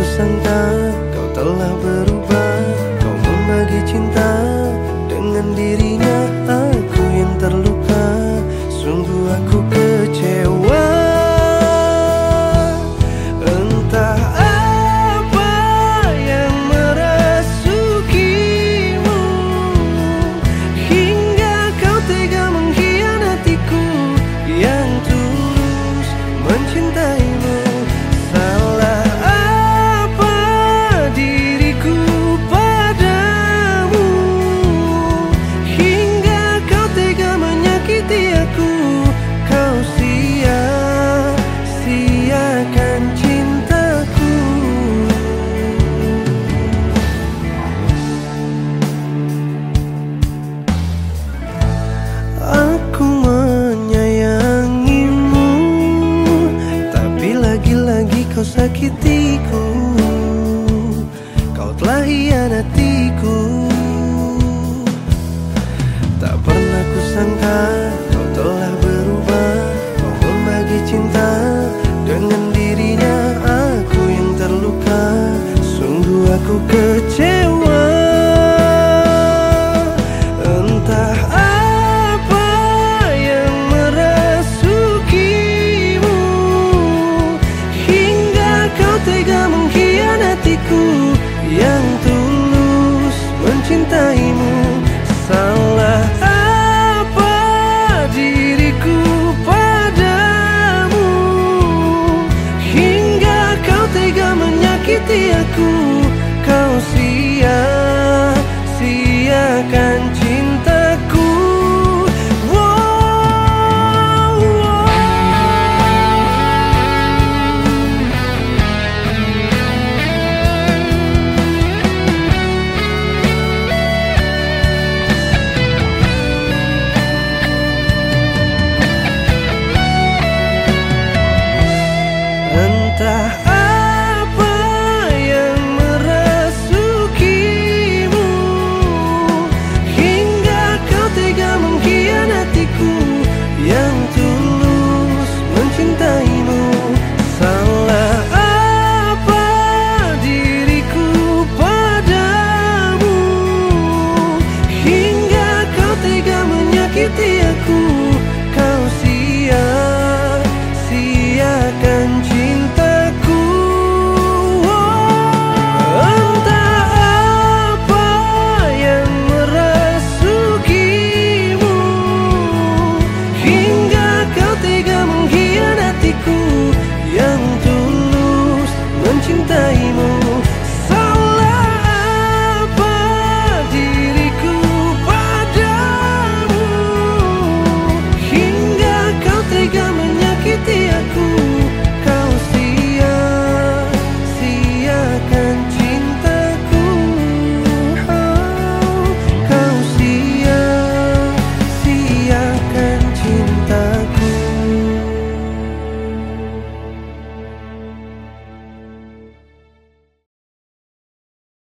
kusangka kau telah berubah. kau sakitiku. Kau telah hianatiku. Tak pernah ku sangka kau telah berubah. Kau membagi cinta dengan dirinya. Aku yang terluka. Sungguh aku kecewa. ku